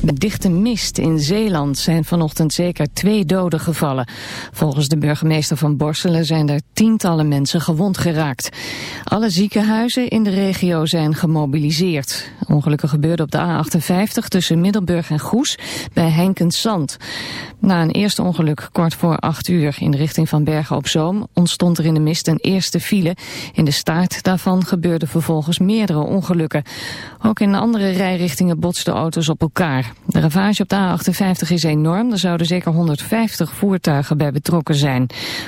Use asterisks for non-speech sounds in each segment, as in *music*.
Met dichte mist in Zeeland zijn vanochtend zeker twee doden gevallen. Volgens de burgemeester van Borselen zijn er tientallen mensen gewond geraakt. Alle ziekenhuizen in de regio zijn gemobiliseerd. Ongelukken gebeurde op de A58 tussen Middelburg en Goes bij Henkensand. Na een eerste ongeluk kort voor acht uur in de richting van Bergen op Zoom ontstond er in de mist een eerste file. In de staart daarvan gebeurden vervolgens meerdere ongelukken. Ook in andere rijrichtingen botsten auto's op elkaar. De ravage op de A58 is enorm. Er zouden zeker 150 voertuigen bij betrokken zijn.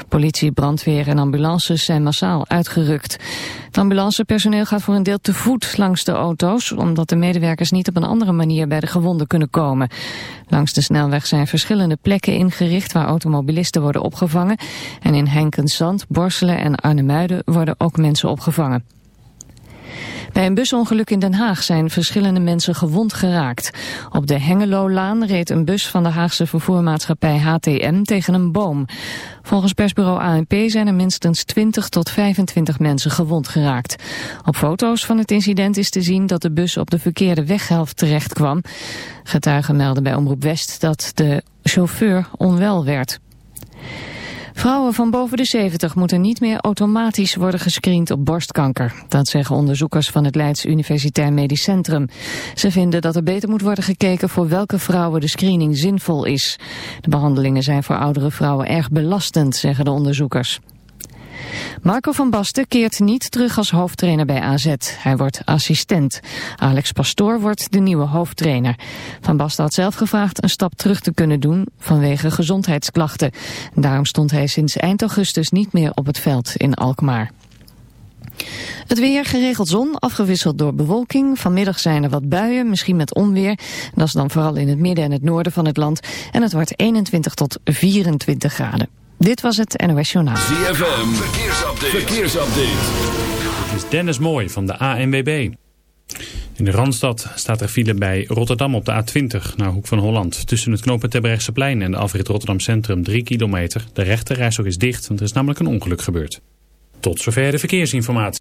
Politie, brandweer en ambulances zijn massaal uitgerukt. Het ambulancepersoneel gaat voor een deel te voet langs de auto's... omdat de medewerkers niet op een andere manier bij de gewonden kunnen komen. Langs de snelweg zijn verschillende plekken ingericht... waar automobilisten worden opgevangen. En in Henkensand, Borselen en Arnhemuiden worden ook mensen opgevangen. Bij een busongeluk in Den Haag zijn verschillende mensen gewond geraakt. Op de Hengelo-laan reed een bus van de Haagse vervoermaatschappij HTM tegen een boom. Volgens persbureau ANP zijn er minstens 20 tot 25 mensen gewond geraakt. Op foto's van het incident is te zien dat de bus op de verkeerde weghelft terecht kwam. Getuigen melden bij Omroep West dat de chauffeur onwel werd. Vrouwen van boven de 70 moeten niet meer automatisch worden gescreend op borstkanker. Dat zeggen onderzoekers van het Leids Universitair Medisch Centrum. Ze vinden dat er beter moet worden gekeken voor welke vrouwen de screening zinvol is. De behandelingen zijn voor oudere vrouwen erg belastend, zeggen de onderzoekers. Marco van Basten keert niet terug als hoofdtrainer bij AZ. Hij wordt assistent. Alex Pastoor wordt de nieuwe hoofdtrainer. Van Basten had zelf gevraagd een stap terug te kunnen doen vanwege gezondheidsklachten. Daarom stond hij sinds eind augustus niet meer op het veld in Alkmaar. Het weer geregeld zon, afgewisseld door bewolking. Vanmiddag zijn er wat buien, misschien met onweer. Dat is dan vooral in het midden en het noorden van het land. En het wordt 21 tot 24 graden. Dit was het NOS Journaal. ZFM, verkeersupdate. verkeersupdate. Dit is Dennis Mooi van de ANWB. In de Randstad staat er file bij Rotterdam op de A20 naar Hoek van Holland. Tussen het knooppunt plein en de afrit Rotterdam Centrum 3 kilometer. De rechterreis ook is dicht, want er is namelijk een ongeluk gebeurd. Tot zover de verkeersinformatie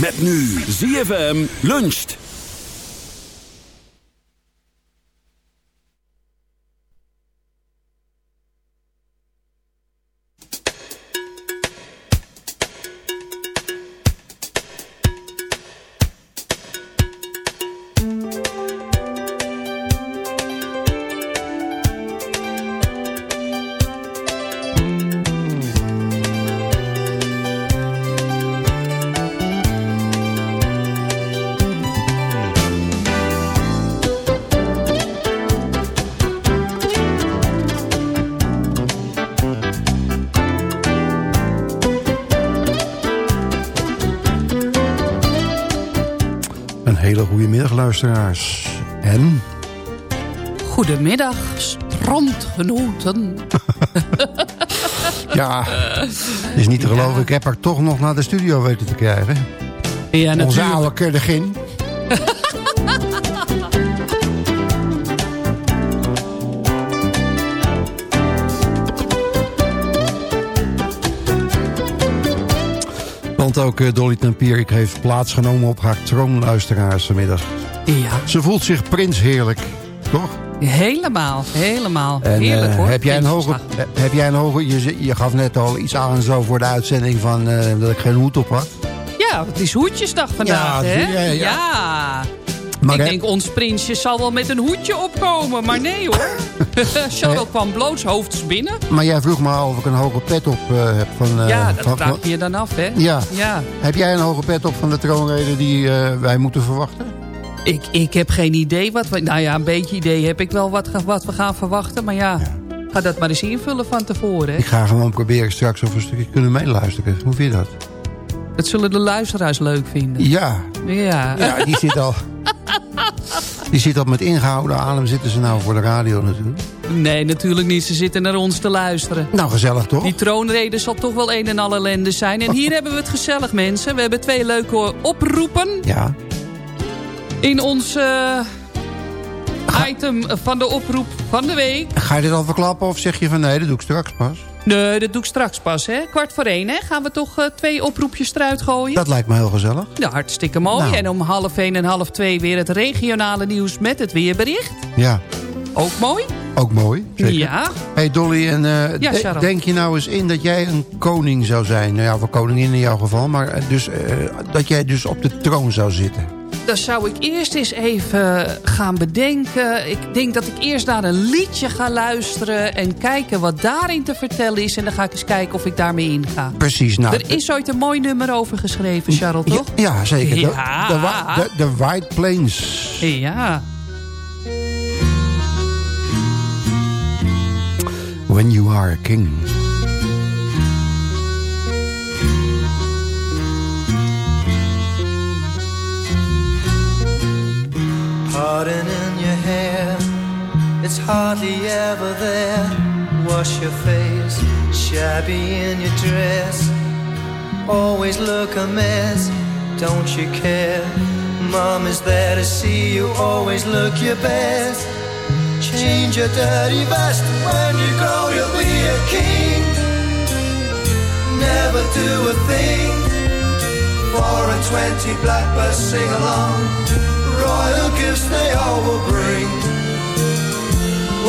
Met nu ZFM luncht. Luisteraars. En? Goedemiddag, strandgenoten. *laughs* ja, is niet te geloven. Ik heb haar toch nog naar de studio weten te krijgen. Ja, natuurlijk. Onze oude Kurdegin. *laughs* Want ook uh, Dolly Tempierik heeft plaatsgenomen op haar troonluisteraars vanmiddag. Ja. Ze voelt zich prins heerlijk, toch? Helemaal, helemaal. En, heerlijk hoor. Heb jij een hoge, heb jij een hoge je, je gaf net al iets aan zo voor de uitzending van uh, dat ik geen hoed op had. Ja, het is hoedjesdag vandaag, ja, hè? Ja, ja. ja. Maar ik denk, ons prinsje zal wel met een hoedje opkomen. Maar nee hoor. *laughs* Charlotte kwam blootshoofds binnen. Maar jij vroeg me of ik een hoge pet op uh, heb. Van, uh, ja, dat vraag je dan af, hè? Ja. ja. Heb jij een hoge pet op van de troonrede die wij moeten verwachten? Ik, ik heb geen idee wat we... Nou ja, een beetje idee heb ik wel wat, wat we gaan verwachten. Maar ja, ja, ga dat maar eens invullen van tevoren. Hè? Ik ga gewoon proberen straks of een stukje kunnen meeluisteren. Hoe vind je dat? Dat zullen de luisteraars leuk vinden. Ja. Ja. Ja, die zit al... Die zit al met ingehouden adem. Zitten ze nou voor de radio natuurlijk? Nee, natuurlijk niet. Ze zitten naar ons te luisteren. Nou, gezellig toch? Die troonrede zal toch wel een en al ellende zijn. En hier *laughs* hebben we het gezellig, mensen. We hebben twee leuke oproepen. Ja. In ons uh, item van de oproep van de week. Ga je dit al verklappen of zeg je van nee, dat doe ik straks pas? Nee, dat doe ik straks pas. Hè? Kwart voor één hè? gaan we toch uh, twee oproepjes eruit gooien. Dat lijkt me heel gezellig. Ja, hartstikke mooi. Nou. En om half één en half twee weer het regionale nieuws met het weerbericht. Ja. Ook mooi. Ook mooi, zeker. Ja. Hey Dolly, en, uh, ja, de denk je nou eens in dat jij een koning zou zijn? Nou ja, of een koningin in jouw geval. Maar dus, uh, dat jij dus op de troon zou zitten. Dan zou ik eerst eens even gaan bedenken. Ik denk dat ik eerst naar een liedje ga luisteren... en kijken wat daarin te vertellen is. En dan ga ik eens kijken of ik daarmee inga. Precies. Nou, er is ooit een mooi nummer over geschreven, Charles, toch? Ja, ja zeker. Ja. De, de, de, de White Plains. Ja. When you are a king. It's hardly ever there. Wash your face, shabby in your dress. Always look a mess, don't you care? Mom is there to see you, always look your best. Change your dirty vest when you grow, you'll be a king. Never do a thing. Four and twenty blackbirds sing along royal gifts they all will bring.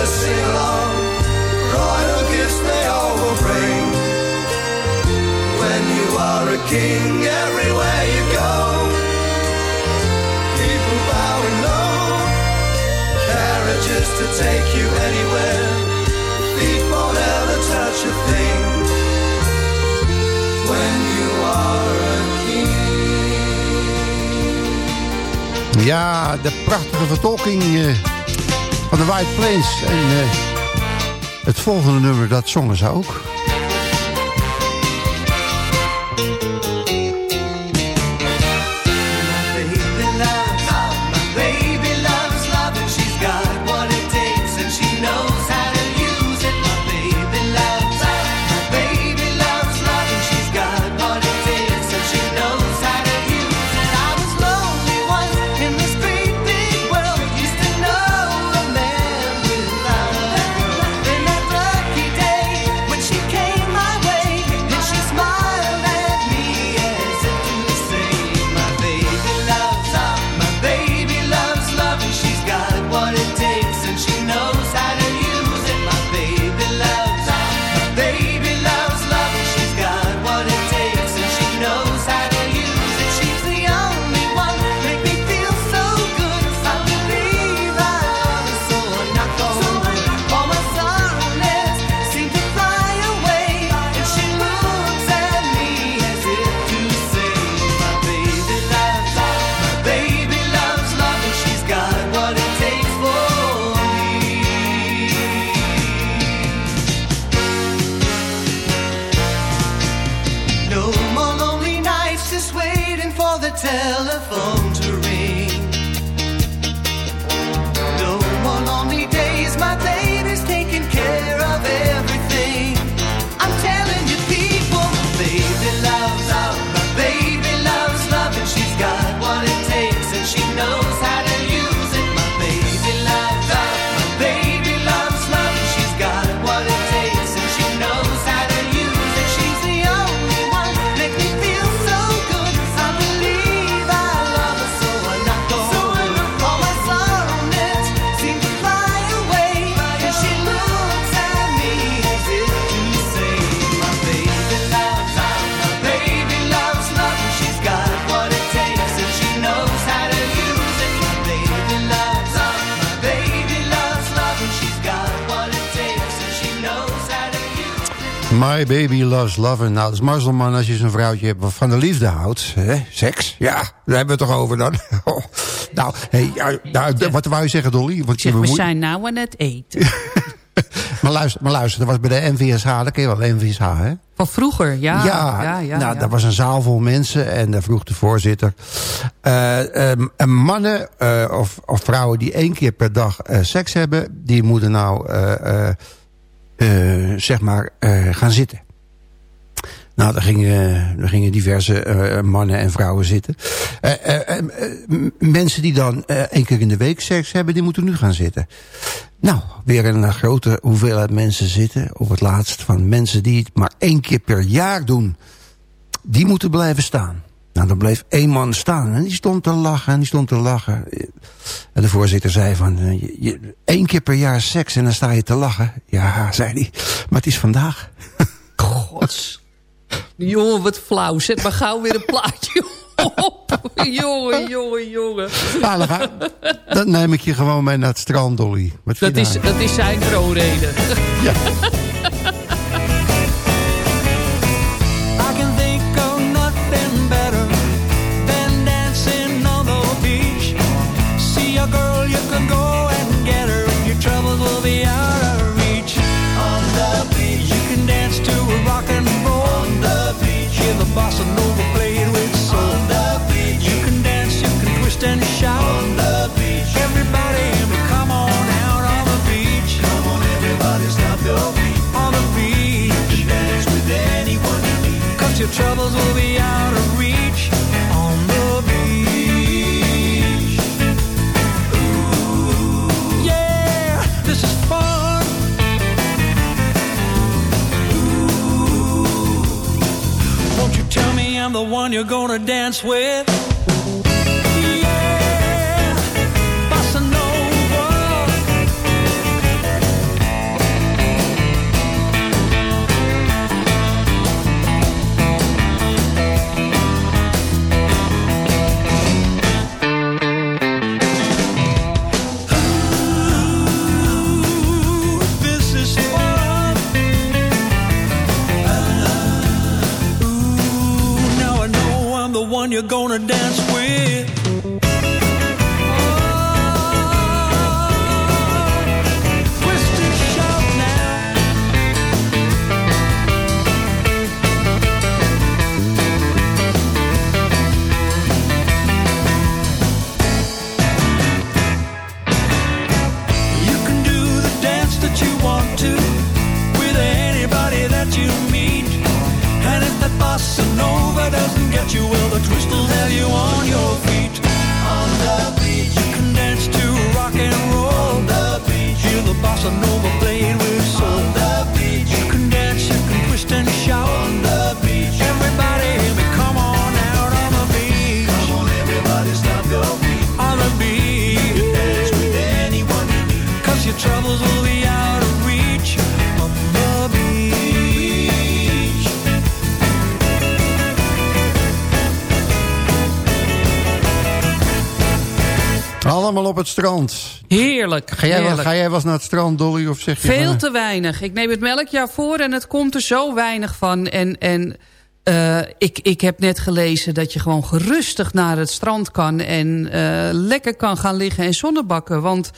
Blackbirds sing along. Royal they all bring. When you are a king, everywhere you go, people bowing low, carriages to take you anywhere. Feet won't ever touch a thing. When you are a king. Ja, de prachtige vertolking uh, van de White Plains. En uh, het volgende nummer, dat zongen ze ook. Nou, dat is mazzelman als je zo'n vrouwtje hebt wat van de liefde houdt. Hè? Seks, ja, daar hebben we het toch over dan. *laughs* Oh. Nou, hey, nou, wat wou je zeggen, Dolly? Want zeg, we zijn nou aan het eten. *laughs* maar, luister, maar luister, dat was bij de NVSH, dat ken je wel, NVSH, hè? Van vroeger, ja. Ja, ja, ja nou, dat was een zaal vol mensen en daar vroeg de voorzitter. Uh, mannen uh, of, of, vrouwen die één keer per dag seks hebben... die moeten nou zeg maar, gaan zitten. Nou, daar gingen, gingen diverse uh, mannen en vrouwen zitten. mensen die dan één keer in de week seks hebben, die moeten nu gaan zitten. Nou, weer een grote hoeveelheid mensen zitten. Op het laatst van mensen die het maar één keer per jaar doen. Die moeten blijven staan. Nou, dan bleef één man staan en die stond te lachen en die stond te lachen. En de voorzitter zei van, eh, je, één keer per jaar seks en dan sta je te lachen. Ja, zei hij, maar het is vandaag. *laughs* Gods. Jongen, wat flauw. Zet maar gauw weer een plaatje op. *laughs* jongen, jongen, jongen. Nou, dan, dan, neem ik je gewoon mee naar het strand, Dolly. dat, is, dat is zijn troonreden. Ja. *laughs* your troubles will be out of reach on the beach. Ooh, yeah, this is fun. Ooh, won't you tell me I'm the one you're gonna dance with? You're gonna dance with. Strand. Heerlijk, Ga jij, wel, heerlijk. ga jij wel eens naar het strand, Dolly? Of zeg je Veel van, te weinig. Ik neem het melkjaar voor en het komt er zo weinig van. En, en eh, ik, ik heb net gelezen dat je gewoon gerustig naar het strand kan... en eh, lekker kan gaan liggen en zonnebakken. Want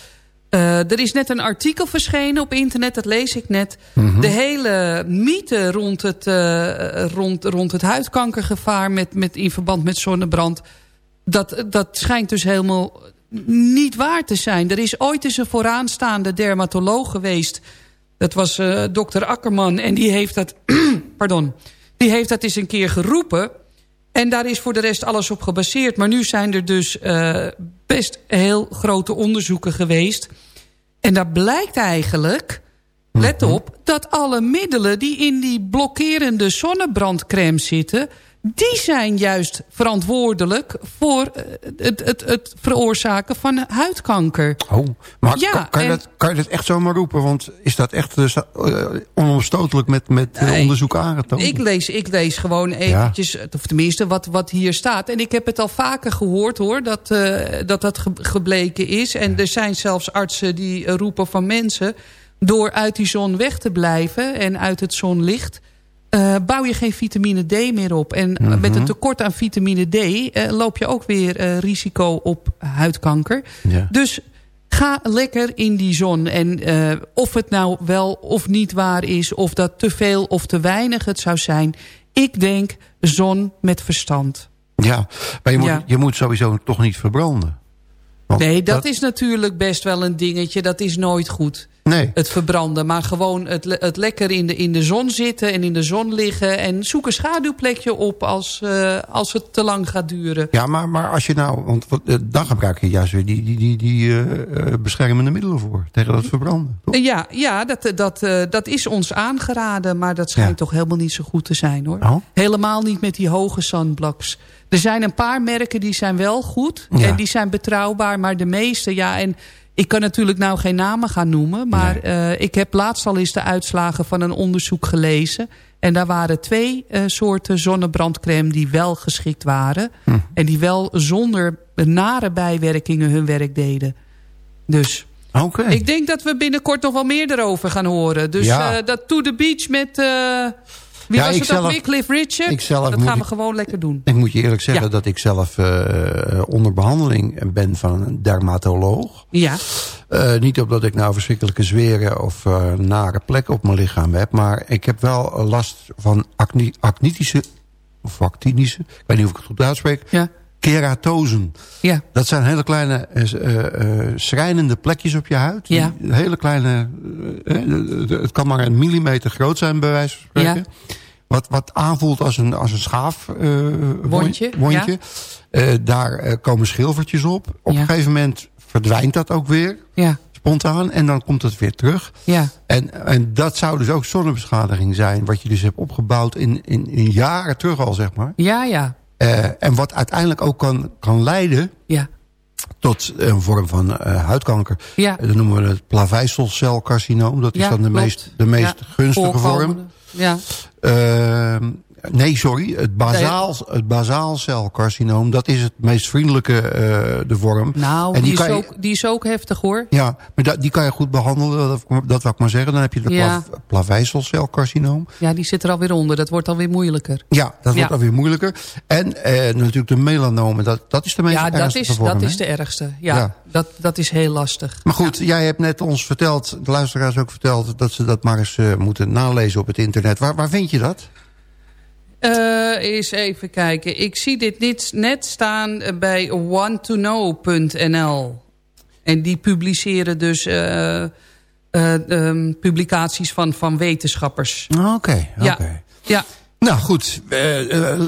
eh, er is net een artikel verschenen op internet, dat lees ik net. De hele mythe rond het, eh, rond, rond het huidkankergevaar... Met, met, in verband met zonnebrand... Dat, dat schijnt dus helemaal niet waar te zijn. Er is ooit eens een vooraanstaande dermatoloog geweest. Dat was eh, dokter Akkerman. En die heeft dat... *clears throat* pardon. Die heeft dat eens een keer geroepen. En daar is voor de rest alles op gebaseerd. Maar nu zijn er dus eh, best heel grote onderzoeken geweest. En daar blijkt eigenlijk... Let op, dat alle middelen die in die blokkerende zonnebrandcrème zitten... die zijn juist verantwoordelijk voor eh, het, het, het veroorzaken van huidkanker. Oh, maar Ja, kan, kan je dat, kan je dat echt zomaar roepen? Want is dat echt eh, eh, onomstotelijk met, met onderzoek aangetoond? Ik lees, ik lees gewoon eventjes, of tenminste wat, wat hier staat. En ik heb het al vaker gehoord hoor, dat dat, dat ge- gebleken is. En er zijn zelfs artsen die roepen van mensen... door uit die zon weg te blijven en uit het zonlicht... eh, bouw je geen vitamine D meer op. En Mhm. met een tekort aan vitamine D eh, loop je ook weer eh, risico op huidkanker. Ja. Dus ga lekker in die zon. En of het nou wel of niet waar is... of dat te veel of te weinig het zou zijn... ik denk zon met verstand. Ja, maar je moet, Ja. je moet sowieso toch niet verbranden. Nee, dat, is natuurlijk best wel een dingetje. Dat is nooit goed, Nee, het verbranden. Maar gewoon het, het lekker in de, in de zon zitten en in de zon liggen... en zoek een schaduwplekje op als, eh, als het te lang gaat duren. ja, maar, maar als je nou... Want eh, dan gebruik je juist weer die, die, die, die eh, beschermende middelen voor. Tegen dat verbranden. Toch? Ja, ja dat, dat, dat is ons aangeraden, maar dat schijnt Ja. toch helemaal niet zo goed te zijn hoor. Oh? Helemaal niet met die hoge sunblocks. Er zijn een paar merken die zijn wel goed Ja. en die zijn betrouwbaar, maar de meeste, ja en ik kan natuurlijk nou geen namen gaan noemen, maar eh, ik heb laatst al eens de uitslagen van een onderzoek gelezen. En daar waren twee eh, soorten zonnebrandcrème die wel geschikt waren. Hm. En die wel zonder nare bijwerkingen hun werk deden. Dus Oké. ik denk dat we binnenkort nog wel meer erover gaan horen. Dus Ja. eh, dat To The Beach met... eh, wie Ja, was ik het ook zelf- weer? Cliff Richard? ik zelf dat gaan we ik- gewoon lekker doen. Ik moet je eerlijk zeggen Ja. dat ik zelf eh, onder behandeling ben van een dermatoloog. Ja, Eh, niet omdat ik nou verschrikkelijke zweren of eh, nare plekken op mijn lichaam heb. Maar ik heb wel eh, last van acni acnitische, of actinische, ik weet niet of ik het goed uitspreek, ja, keratosen. ja. Dat zijn hele kleine eh, eh, eh, schrijnende plekjes op je huid. Ja. Hele kleine, het kan maar een millimeter groot zijn bij wijze van spreken. Wat, wat aanvoelt als een, als een schaaf wond- Wondje, wondje. Eh, daar komen schilfertjes op. Op Ja. een gegeven moment verdwijnt dat ook weer Ja, spontaan. En dan komt het weer terug. ja, En, en dat zou dus ook zonnebeschadiging zijn. Wat je dus hebt opgebouwd in, in, in jaren terug al, zeg maar. ja, ja, Eh, en wat uiteindelijk ook kan, kan leiden ja. tot een vorm van eh, huidkanker. Ja. Eh, Dat noemen we het plaveiselcelcarcinoom. Dat is Ja, dan de klopt. meest, de meest gunstige voorkomende. vorm. Ja, Ehm, nee, sorry. Het, bazaal, het basaalcelcarcinoom, dat is het meest vriendelijke eh, de vorm. nou, En die, is je- ook, die is ook heftig hoor. Ja, maar dat, die kan je goed behandelen, dat, dat wou ik maar zeggen. Dan heb je de Ja. plaveiselcelcarcinoom. Ja, die zit er alweer onder. Dat wordt alweer moeilijker. Ja, dat wordt Ja. dan weer moeilijker. En eh, natuurlijk de melanomen, dat, dat is de meest Ja, dat is, vorm. dat is de ergste. Ja, Ja. Dat, dat is heel lastig. Maar goed, jij hebt net ons verteld, de luisteraars ook verteld... dat ze dat maar eens eh, moeten nalezen op het internet. Waar, waar vind je dat? Eh eens even kijken. Ik zie dit niet, net staan bij wanttoknow.nl. En die publiceren dus eh, eh, ehm, publicaties van, van wetenschappers. Oké, oké. Ja. Ja, Nou goed, uh,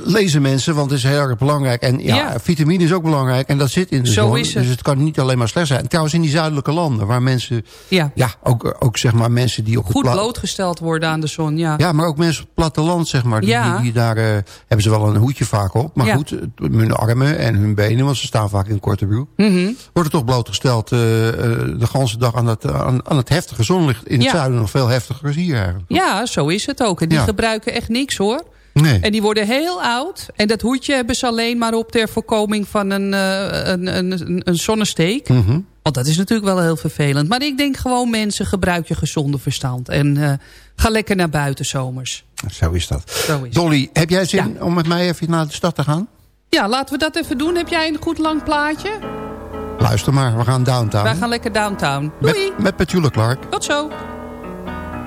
lezen mensen, want het is heel erg belangrijk. En ja, vitamine is ook belangrijk en dat zit in de Zo zon. Is het. Dus het kan niet alleen maar slecht zijn. Trouwens in die zuidelijke landen, waar mensen... Ja, ja ook, ook zeg maar mensen die op Goed blootgesteld worden aan de zon, ja. Ja, maar ook mensen op het platteland, zeg maar. Die, ja. die, die daar uh, hebben ze wel een hoedje vaak op. Maar goed, hun armen en hun benen, want ze staan vaak in korte broek. Mm -hmm. Worden toch blootgesteld de ganse dag aan het, aan, aan het heftige zonlicht. In het zuiden nog veel heftiger als hier eigenlijk. Ja, zo is het ook. En die gebruiken echt niks hoor. Nee. En die worden heel oud. En dat hoedje hebben ze alleen maar op ter voorkoming van een, uh, een, een, een zonnesteek. Mm -hmm. Want dat is natuurlijk wel heel vervelend. Maar ik denk gewoon mensen, gebruik je gezonde verstand. En uh, ga lekker naar buiten zomers. Zo is dat. Zo is Dolly, heb jij zin ja. om met mij even naar de stad te gaan? Ja, laten we dat even doen. Heb jij een goed lang plaatje? Luister maar, we gaan downtown. Wij gaan lekker downtown. Doei! Met, met Petula Clark. Tot zo.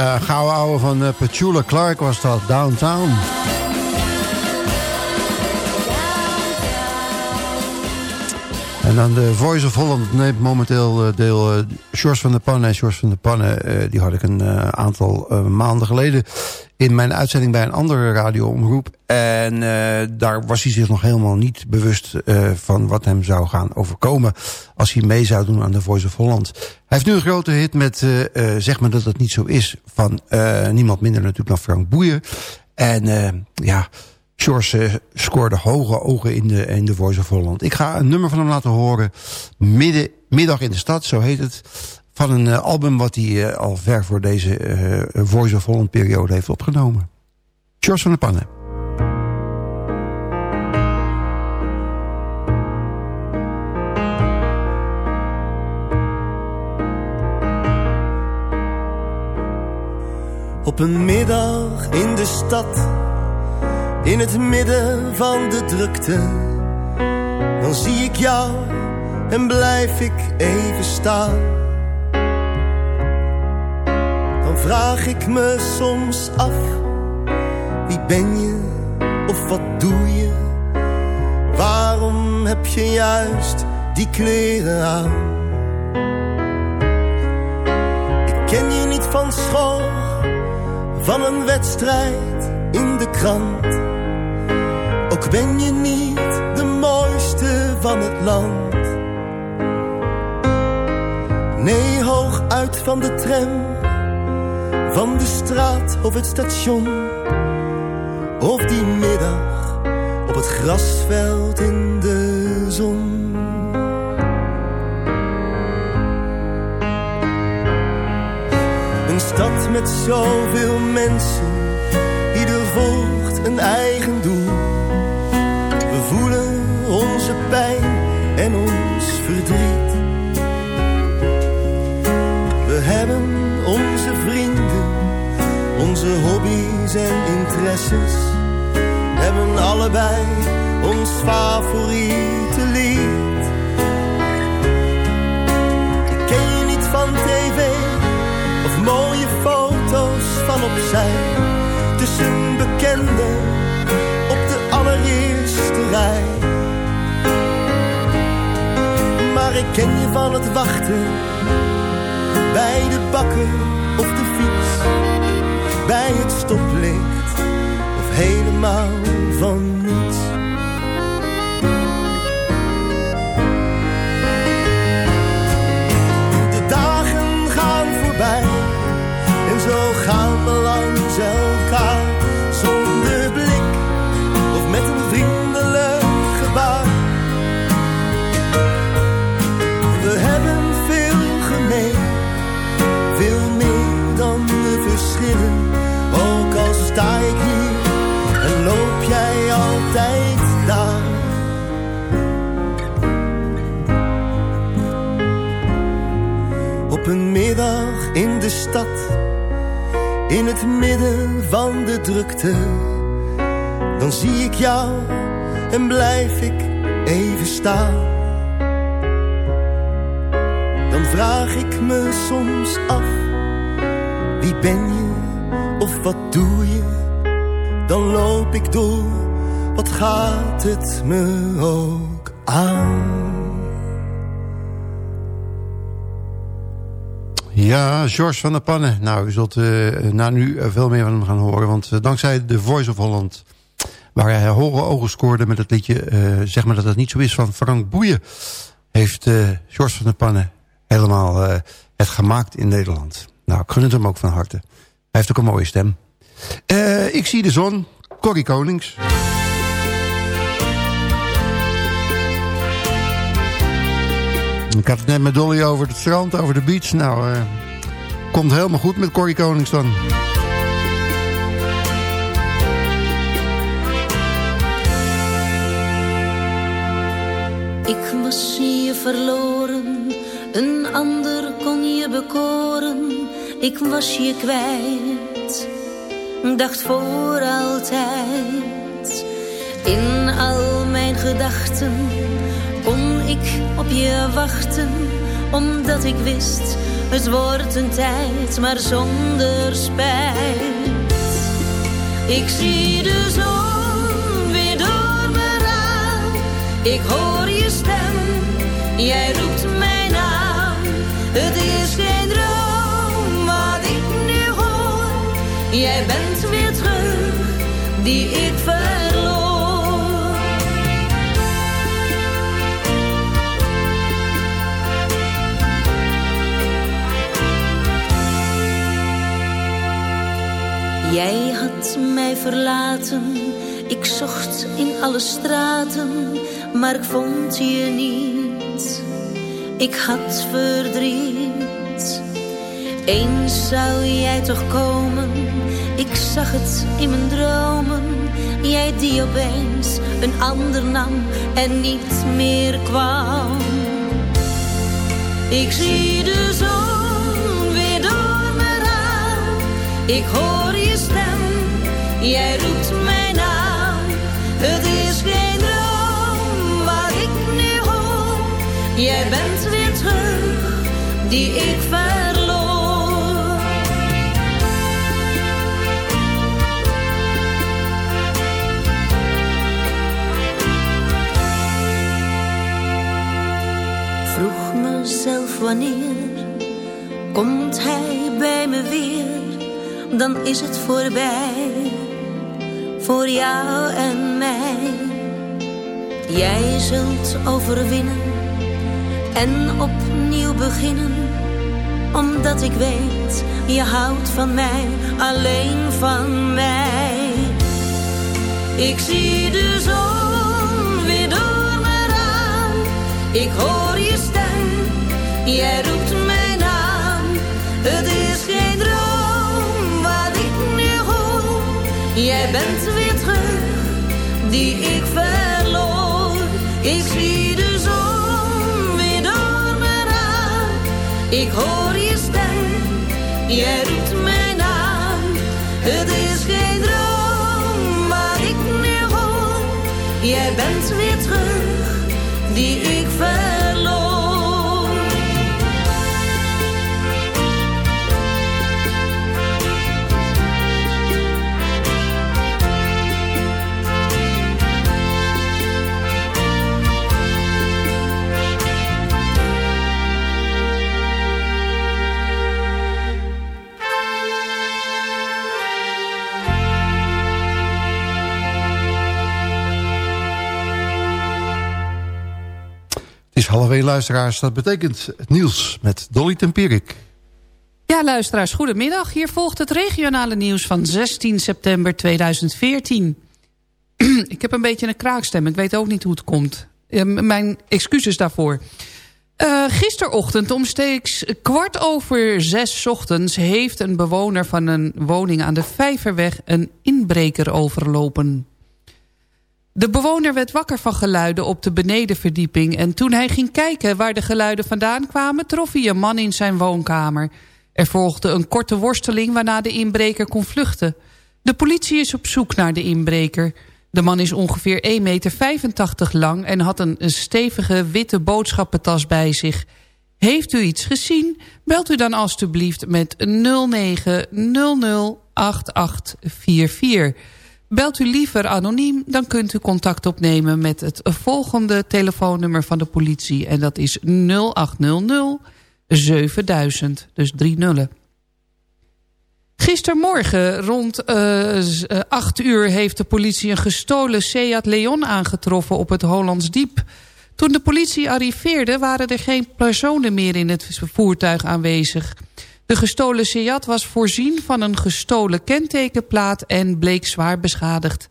Ja, van uh, Petula Clark was dat, Downtown. En dan de Voice of Holland neemt momenteel uh, deel uh, George van der Pannen. En George van der Pannen, die had ik een aantal maanden geleden... in mijn uitzending bij een andere radioomroep. En daar was hij zich nog helemaal niet bewust van wat hem zou gaan overkomen... als hij mee zou doen aan de Voice of Holland. Hij heeft nu een grote hit met Zeg maar dat het niet zo is... van niemand minder natuurlijk dan Frank Boeien. En ja... George scoorde hoge ogen in de, in de Voice of Holland. Ik ga een nummer van hem laten horen. Midden, middag in de stad, zo heet het. Van een uh, album wat hij uh, al ver voor deze Voice of Holland periode heeft opgenomen. George van der Pannen. Op een middag in de stad in het midden van de drukte. Dan zie ik jou en blijf ik even staan. Dan vraag ik me soms af, wie ben je of wat doe je? heb je juist die kleren aan. Ik ken je niet van school, van een wedstrijd in de krant. Ook ben je niet de mooiste van het land. Nee, hoog uit van de tram, van de straat of het station. Of die middag op het grasveld in de zon. Een stad met zoveel mensen, hobby's en interesses. Hebben allebei ons favoriete lied. Ik ken je niet van tv of mooie foto's van opzij. Tussen bekenden op de allereerste rij. Maar ik ken je van het wachten bij de bakker of de fiets, bij het stoplicht of helemaal van niets. De dagen gaan voorbij en zo gaan we langs stad, in het midden van de drukte. Dan zie ik jou en blijf ik even staan dan vraag ik me soms af, wie ben je of wat doe je? Dan loop ik door, wat gaat het me ook aan? Ja, George van der Pannen. Nou, u zult uh, na nu uh, veel meer van hem gaan horen. Want uh, dankzij de Voice of Holland... waar hij hoge ogen scoorde met het liedje... zeg maar dat het niet zo is van Frank Boeien... heeft George van der Pannen helemaal het gemaakt in Nederland. Nou, ik gun het hem ook van harte. Hij heeft ook een mooie stem. Ik zie de zon, Corrie Konings. Ik had het net met Dolly over het strand, over de beach. Nou, komt helemaal goed met Corrie Konings dan. Ik was je verloren een ander kon je bekoren, ik was je kwijt. Dacht voor altijd, in al mijn gedachten kon ik op je wachten, omdat ik wist, het wordt een tijd, maar zonder spijt. Ik zie de zon weer door me raam, ik hoor je stem, jij roept mij het is geen droom wat ik nu hoor. Jij bent weer terug, die ik verloor. Jij had mij verlaten, ik zocht in alle straten, maar ik vond je niet ik had verdriet. Eens zou jij toch komen, ik zag het in mijn dromen. Jij die opeens een ander nam en niet meer kwam. Ik zie de zon Ik hoor je stem, jij roept mijn naam. Het is geen droom waar ik nu hoor. Jij bent weer terug, die ik verloor. Vroeg mezelf wanneer komt hij bij me weer? Dan is het voorbij, voor jou en mij. Jij zult overwinnen en opnieuw beginnen, omdat ik weet, je houdt van mij, alleen van mij. Ik zie de zon weer door me raam, ik hoor je stem, jij roept mijn naam. Het jij bent weer terug, die ik verloor. Ik zie de zon weer door ik hoor je stem, jij roept mijn naam. Het is geen droom wat ik nu hoor, jij bent weer terug, die ik verloor. Is half één luisteraars. Dat betekent het nieuws met Dolly Tempierik. Ja, luisteraars, goedemiddag. Hier volgt het regionale nieuws van 16 september 2014. *clears throat* ik heb een beetje een kraakstem. Ik weet ook niet hoe het komt. Mijn excuses daarvoor. Uh, gisterochtend omsteeks kwart over zes ochtends... heeft een bewoner van een woning aan de Vijverweg... een inbreker overlopen. De bewoner werd wakker van geluiden op de benedenverdieping... en toen hij ging kijken waar de geluiden vandaan kwamen... trof hij een man in zijn woonkamer. Er volgde een korte worsteling waarna de inbreker kon vluchten. De politie is op zoek naar de inbreker. De man is ongeveer 1,85 meter lang en had een, stevige witte boodschappentas bij zich. Heeft u iets gezien? Belt u dan alstublieft met 09008844. Belt u liever anoniem, dan kunt u contact opnemen met het volgende telefoonnummer van de politie. En dat is 0800 7000, dus drie nullen. Gistermorgen rond uh, 8 uur heeft de politie een gestolen Seat Leon aangetroffen op het Hollands Diep. Toen de politie arriveerde waren er geen personen meer in het voertuig aanwezig. De gestolen Seat was voorzien van een gestolen kentekenplaat en bleek zwaar beschadigd.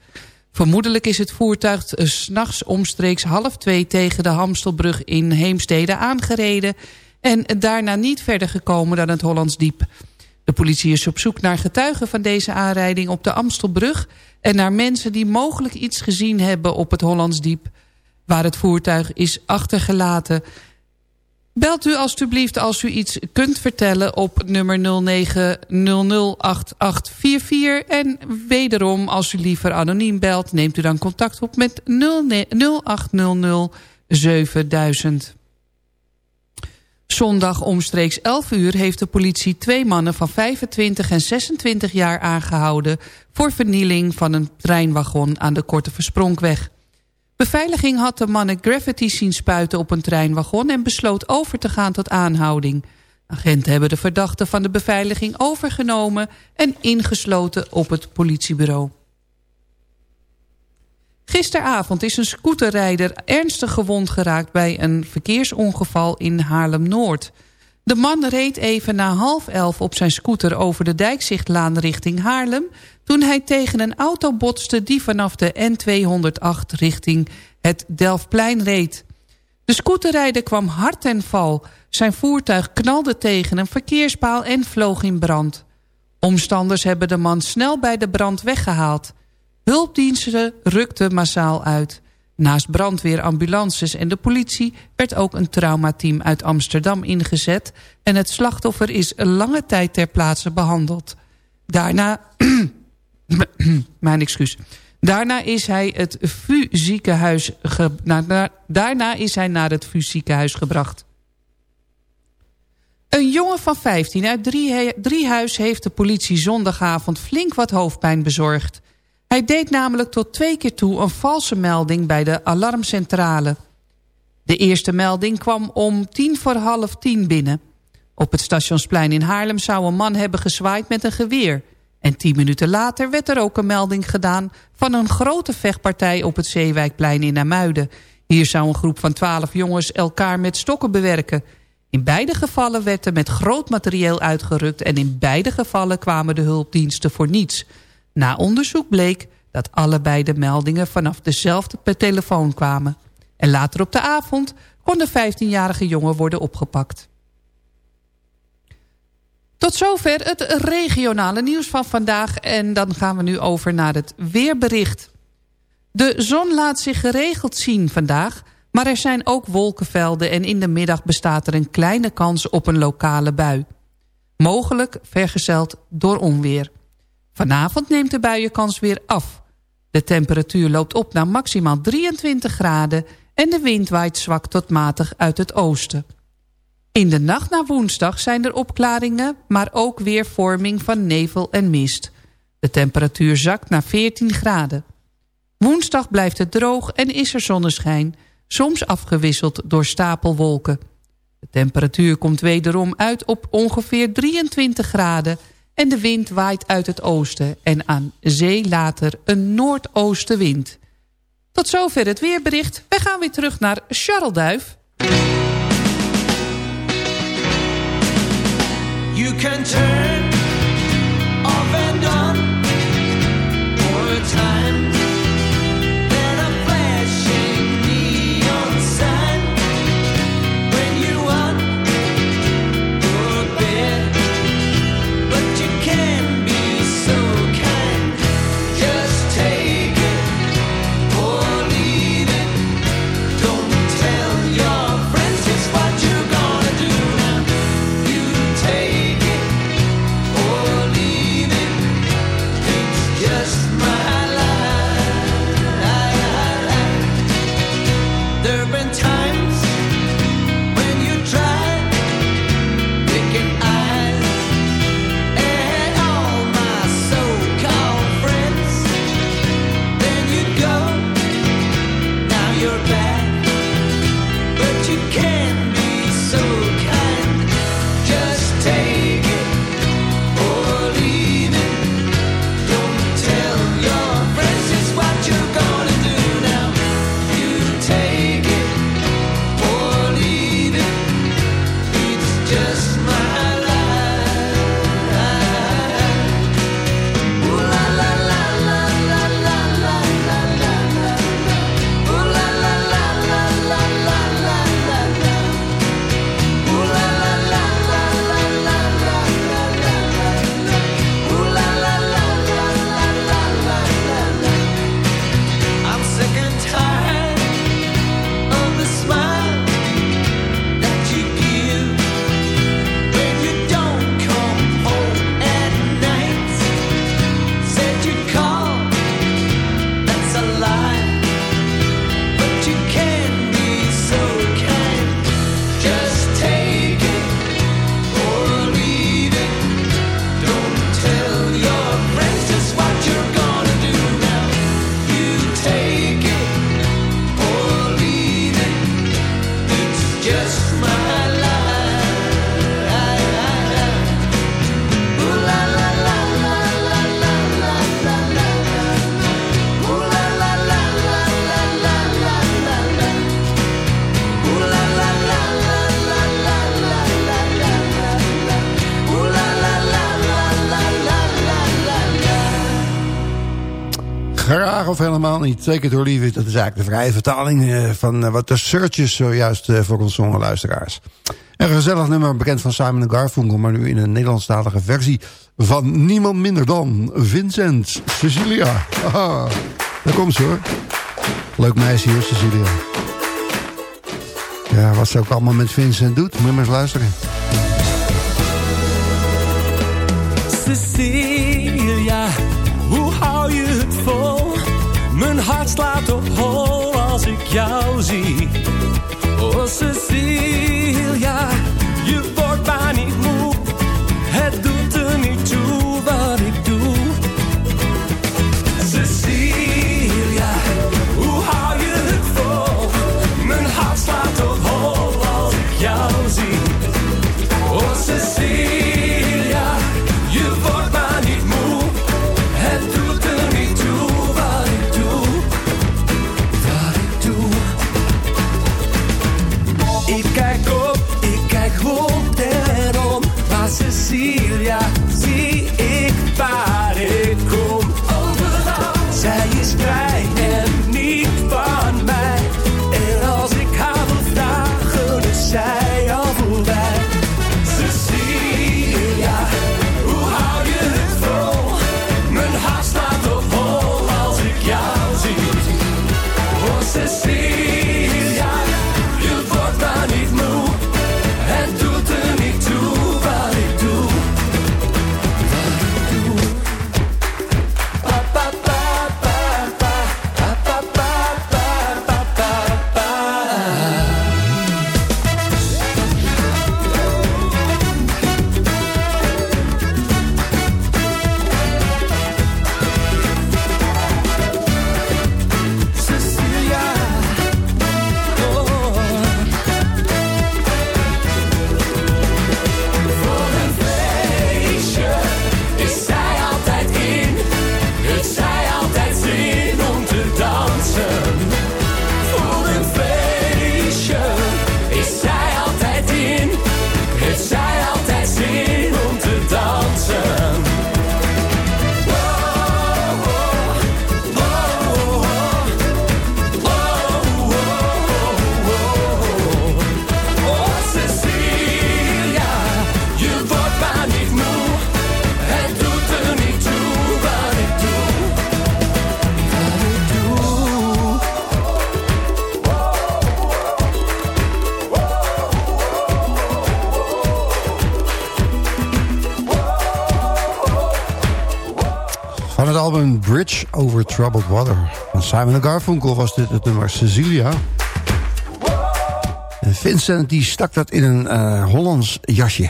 Vermoedelijk is het voertuig s'nachts omstreeks half twee tegen de Hamstelbrug in Heemstede aangereden... en daarna niet verder gekomen dan het Hollands Diep. De politie is op zoek naar getuigen van deze aanrijding op de Amstelbrug... en naar mensen die mogelijk iets gezien hebben op het Hollands Diep... waar het voertuig is achtergelaten... Belt u alstublieft als u iets kunt vertellen op nummer 09008844. En wederom, als u liever anoniem belt, neemt u dan contact op met 0800 7000. Zondag omstreeks 11 uur heeft de politie twee mannen van 25 en 26 jaar aangehouden... voor vernieling van een treinwagon aan de Korte Versprongweg. Beveiliging had de mannen graffiti zien spuiten op een treinwagon... en besloot over te gaan tot aanhouding. Agenten hebben de verdachte van de beveiliging overgenomen... en ingesloten op het politiebureau. Gisteravond is een scooterrijder ernstig gewond geraakt... bij een verkeersongeval in Haarlem-Noord. De man reed even na half elf op zijn scooter over de Dijkzichtlaan richting Haarlem... toen hij tegen een auto botste die vanaf de N208 richting het Delftplein reed. De scooterrijder kwam hard ten val. Zijn voertuig knalde tegen een verkeerspaal en vloog in brand. Omstanders hebben de man snel bij de brand weggehaald. Hulpdiensten rukten massaal uit. Naast brandweer, ambulances en de politie werd ook een traumateam uit Amsterdam ingezet... en het slachtoffer is lange tijd ter plaatse behandeld. Daarna... *clears throat* mijn excuus. Daarna is hij het VU ziekenhuis ge, daarna is hij naar het VU ziekenhuis gebracht. Een jongen van 15 uit Driehuis heeft de politie zondagavond flink wat hoofdpijn bezorgd. Hij deed namelijk tot twee keer toe een valse melding bij de alarmcentrale. De eerste melding kwam om tien voor half tien binnen. Op het stationsplein in Haarlem zou een man hebben gezwaaid met een geweer. En tien minuten later werd er ook een melding gedaan... van een grote vechtpartij op het Zeewijkplein in Amuiden. Hier zou een groep van twaalf jongens elkaar met stokken bewerken. In beide gevallen werd er met groot materieel uitgerukt... en in beide gevallen kwamen de hulpdiensten voor niets. Na onderzoek bleek dat allebei de meldingen vanaf dezelfde telefoon kwamen. En later op de avond kon de 15-jarige jongen worden opgepakt. Tot zover het regionale nieuws van vandaag. En dan gaan we nu over naar het weerbericht. De zon laat zich geregeld zien vandaag... maar er zijn ook wolkenvelden... en in de middag bestaat er een kleine kans op een lokale bui. Mogelijk vergezeld door onweer. Vanavond neemt de buienkans weer af. De temperatuur loopt op naar maximaal 23 graden... en de wind waait zwak tot matig uit het oosten. In de nacht naar woensdag zijn er opklaringen... maar ook weer vorming van nevel en mist. De temperatuur zakt naar 14 graden. Woensdag blijft het droog en is er zonneschijn... soms afgewisseld door stapelwolken. De temperatuur komt wederom uit op ongeveer 23 graden... en de wind waait uit het oosten... en aan zee later een noordoostenwind. Tot zover het weerbericht. Wij gaan weer terug naar Charles Duif. You can turn just helemaal niet. Zeker door liefde. Dat is eigenlijk de vrije vertaling eh, van eh, wat de searches zojuist eh, voor ons zonge luisteraars. Een gezellig nummer, bekend van Simon Garfunkel... maar nu in een Nederlandstalige versie van niemand minder dan Vincent Cecilia. Aha, daar komt ze hoor. Leuk meisje hier, Cecilia. Ja, wat ze ook allemaal met Vincent doet, moet je maar eens luisteren. Cecilia, hart slaat op hol als ik jou zie. Oh Cecilia, je wordt maar niet Troubled Water. Van Simon Garfunkel was dit het nummer Cecilia. En Vincent die stak dat in een uh, Hollands jasje.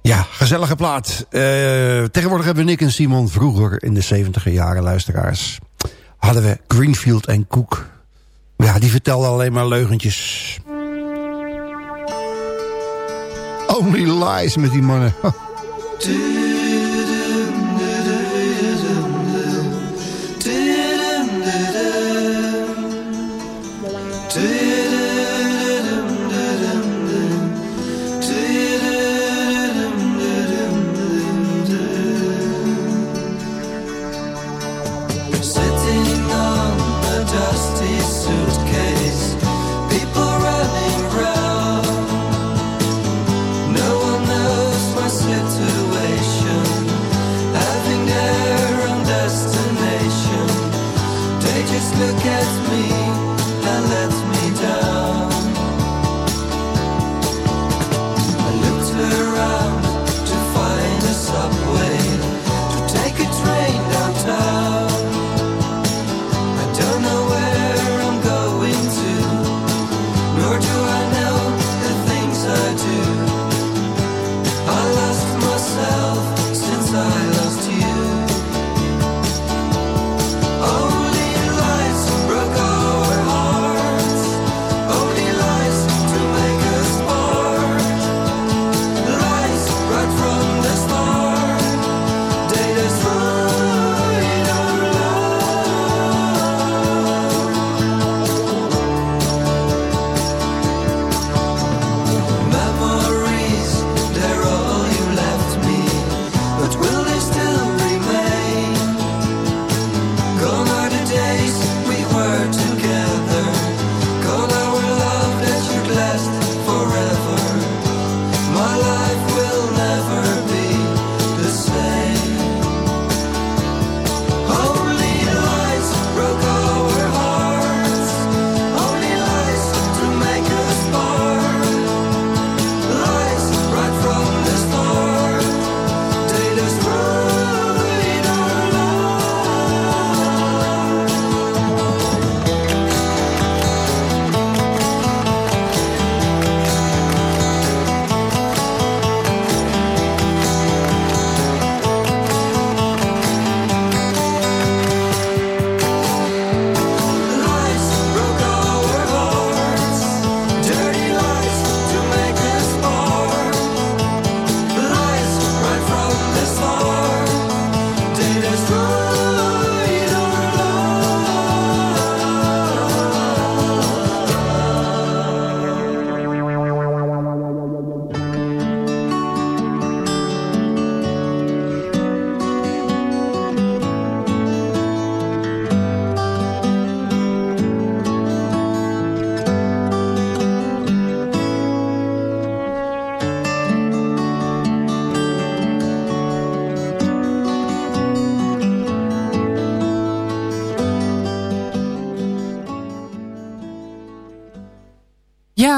Ja, gezellige plaat. Uh, tegenwoordig hebben Nick en Simon vroeger in de 70 jaren luisteraars... hadden we Greenfield en Cook. Ja, die vertelden alleen maar leugentjes. Only lies met die mannen. *laughs*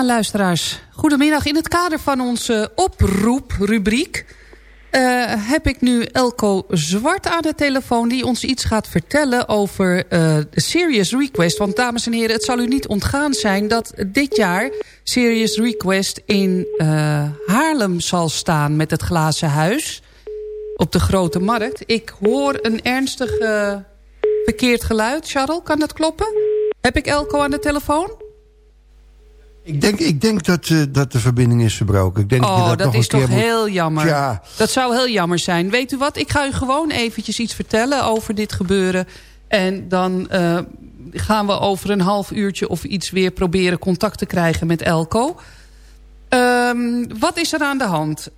luisteraars. Goedemiddag. In het kader van onze oproeprubriek... Uh, heb ik nu Elko Zwart aan de telefoon... die ons iets gaat vertellen over de Serious Request. Want dames en heren, het zal u niet ontgaan zijn... dat dit jaar Serious Request in uh, Haarlem zal staan... met het glazen huis op de Grote Markt. Ik hoor een ernstig verkeerd geluid. Charles, kan dat kloppen? Heb ik Elko aan de telefoon? Ik denk, ik denk dat, uh, dat de verbinding is verbroken. Ik denk oh, dat, dat, dat is toch moet... heel jammer. Ja. Dat zou heel jammer zijn. Weet u wat, ik ga u gewoon eventjes iets vertellen over dit gebeuren. En dan uh, gaan we over een half uurtje of iets weer proberen contact te krijgen met Elko. Um, wat is er aan de hand?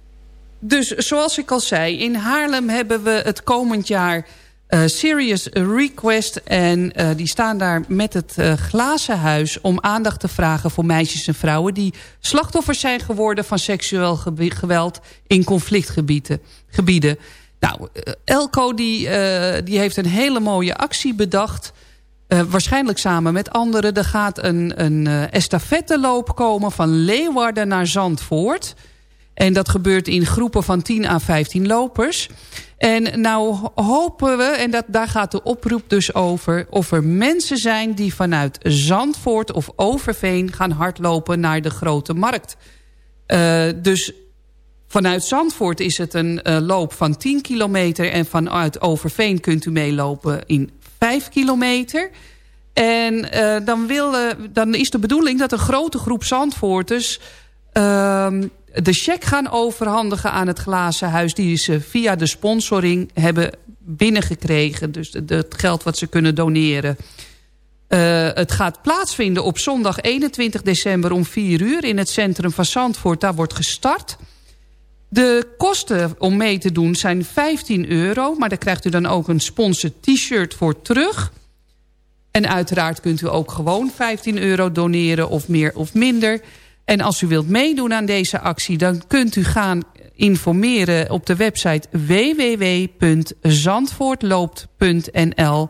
Dus zoals ik al zei, in Haarlem hebben we het komend jaar uh, Serious Request. En uh, die staan daar met het uh, glazen huis om aandacht te vragen voor meisjes en vrouwen... die slachtoffers zijn geworden van seksueel geweld in conflictgebieden. Gebieden. Nou, Elko die, die heeft een hele mooie actie bedacht... waarschijnlijk samen met anderen. Er gaat een, een estafetteloop komen van Leeuwarden naar Zandvoort... En dat gebeurt in groepen van 10 à 15 lopers. En nou hopen we, en dat, daar gaat de oproep dus over... of er mensen zijn die vanuit Zandvoort of Overveen gaan hardlopen naar de Grote Markt. Uh, dus vanuit Zandvoort is het een uh, loop van 10 kilometer... en vanuit Overveen kunt u meelopen in 5 kilometer... En uh, dan, wil, dan is de bedoeling dat een grote groep Zandvoorters... Uh, de cheque gaan overhandigen aan het glazen huis... die ze via de sponsoring hebben binnengekregen. Dus het geld wat ze kunnen doneren. Uh, het gaat plaatsvinden op zondag 21 december om 4 uur... in het centrum van Zandvoort. Daar wordt gestart. De kosten om mee te doen zijn 15 euro... maar daar krijgt u dan ook een sponsor t-shirt voor terug... En uiteraard kunt u ook gewoon 15 euro doneren of meer of minder. En als u wilt meedoen aan deze actie... dan kunt u gaan informeren op de website www.zandvoortloopt.nl.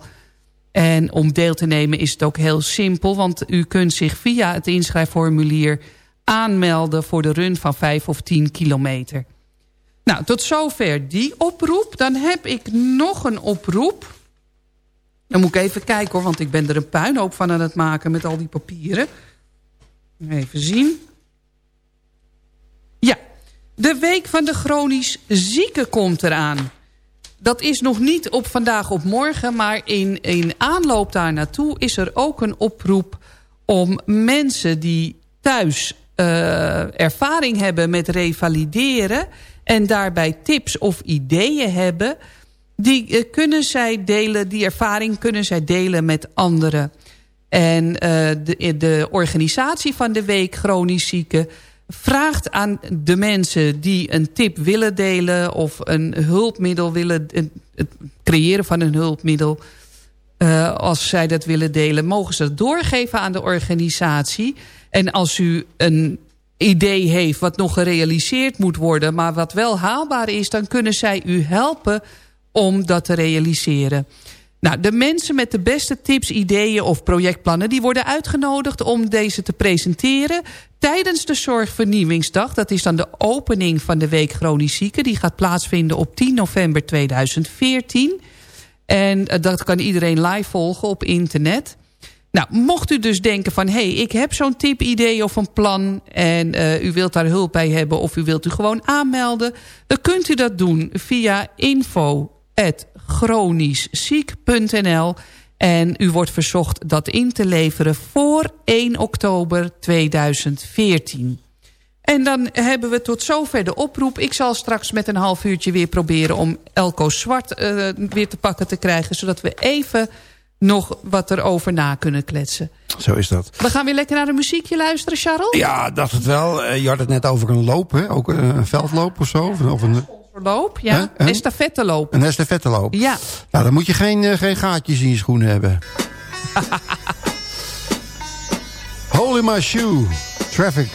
En om deel te nemen is het ook heel simpel... want u kunt zich via het inschrijfformulier aanmelden... voor de run van 5 of 10 kilometer. Nou, tot zover die oproep. Dan heb ik nog een oproep... Dan moet ik even kijken hoor, want ik ben er een puinhoop van aan het maken met al die papieren. Even zien. Ja, de week van de chronisch zieken komt eraan. Dat is nog niet op vandaag op morgen, maar in, in aanloop daar naartoe is er ook een oproep om mensen die thuis uh, ervaring hebben met revalideren... en daarbij tips of ideeën hebben die uh, kunnen zij delen, die ervaring kunnen zij delen met anderen. En uh, de, de organisatie van de Week Chronisch Zieken vraagt aan de mensen die een tip willen delen... of een hulpmiddel willen, het creëren van een hulpmiddel... Uh, als zij dat willen delen, mogen ze dat doorgeven aan de organisatie. En als u een idee heeft wat nog gerealiseerd moet worden... maar wat wel haalbaar is, dan kunnen zij u helpen om dat te realiseren. Nou, de mensen met de beste tips, ideeën of projectplannen... die worden uitgenodigd om deze te presenteren... tijdens de Zorgvernieuwingsdag. Dat is dan de opening van de Week Chronisch Zieken. Die gaat plaatsvinden op 10 november 2014. En eh, dat kan iedereen live volgen op internet. Nou, mocht u dus denken van... hé, hey, ik heb zo'n tip, idee of een plan... en uh, u wilt daar hulp bij hebben of u wilt u gewoon aanmelden... dan kunt u dat doen via info chronischziek.nl en u wordt verzocht dat in te leveren voor 1 oktober 2014. En dan hebben we tot zover de oproep. Ik zal straks met een half uurtje weer proberen om Elko Zwart uh, weer te pakken te krijgen. Zodat we even nog wat erover na kunnen kletsen. Zo is dat. We gaan weer lekker naar een muziekje luisteren, Charles? Ja, dacht het wel. Eh, je had het net over een loop, hè? Ook een veldloop of zo. Of een, loop, ja. Huh? Estafette loop. Een estafette loop. Ja. Nou, dan moet je geen, uh, geen gaatjes in je schoenen hebben. *laughs* Hole in my shoe. Traffic.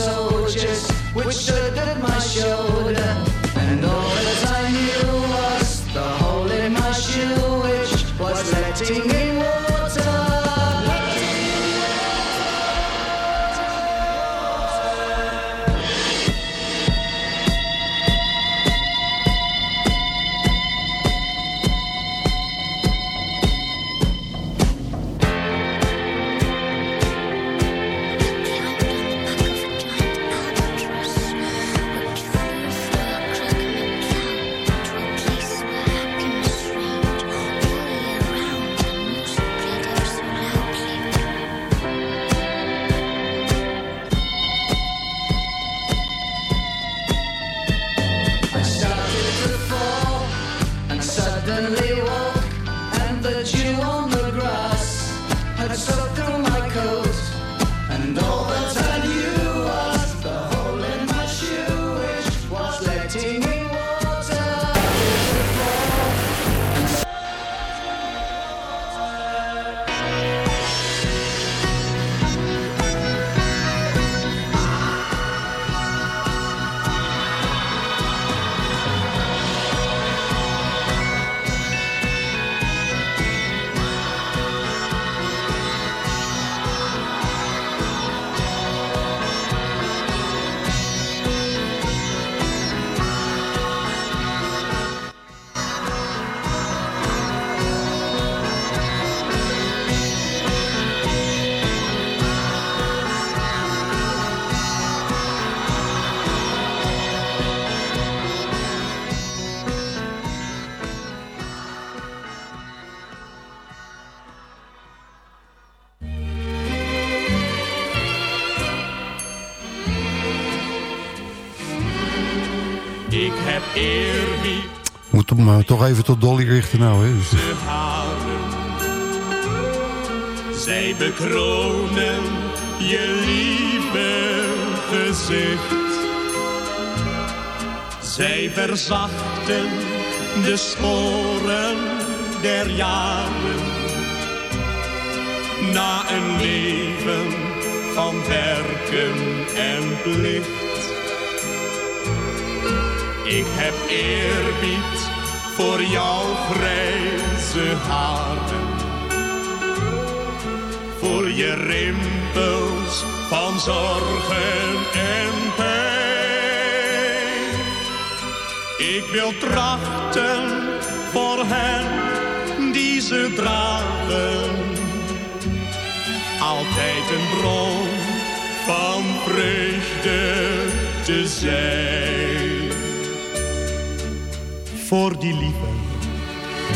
Soldiers which stood at my shoulder. Toch even tot Dolly richten nou, hè. Haren. Zij bekronen je lieve gezicht. Zij verzachten de sporen der jaren. Na een leven van werken en plicht. Ik heb eerbied voor jouw grijze haren. Voor je rimpels van zorgen en pijn. Ik wil trachten voor hen die ze dragen. Altijd een bron van vreugde te zijn voor die lieve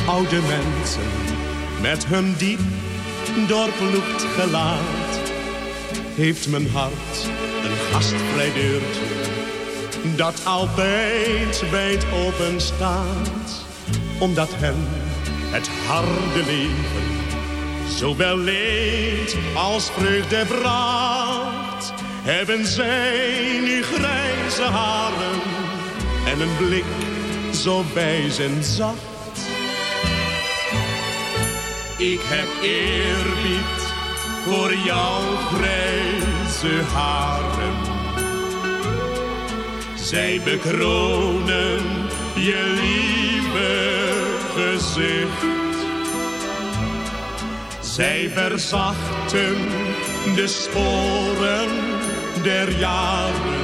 oude mensen met hun diep doorploegd gelaat. Heeft mijn hart een gastvrij deurtje dat altijd wijd open staat. Omdat hen het harde leven zowel leed als vreugde bracht. Hebben zij nu grijze haren en een blik zo wijs en zacht. Ik heb eerbied voor jouw grijze haren. Zij bekronen je lieve gezicht. Zij verzachten de sporen der jaren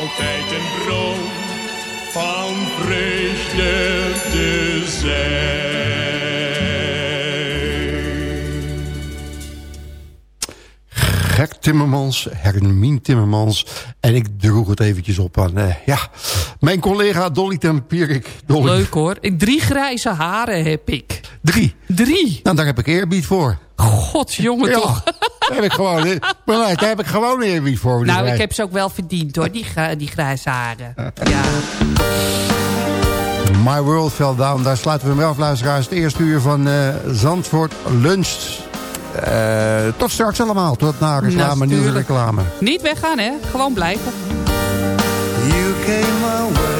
Altijd een bron van vreugde te zijn. Gek Timmermans, Hermien Timmermans. En ik droeg het eventjes op aan, eh, ja, mijn collega Dolly Tempierik. Dolly. Leuk hoor. Ik- Drie grijze haren heb ik. Drie. Drie? Nou, daar heb ik eerbied voor. God, jongen Ja, toch. Daar heb ik gewoon, maar daar heb ik gewoon eerbied voor. Nou, ik heb ze ook wel verdiend hoor, die, die grijze haren. Ja. My World Fell Down. Daar sluiten we hem af, luisteraars. Het eerste uur van eh, Zandvoort Luncht. Eh, tot straks allemaal. Tot na reclame, Natuurlijk. reclame. Niet weggaan hè, gewoon blijven. You came my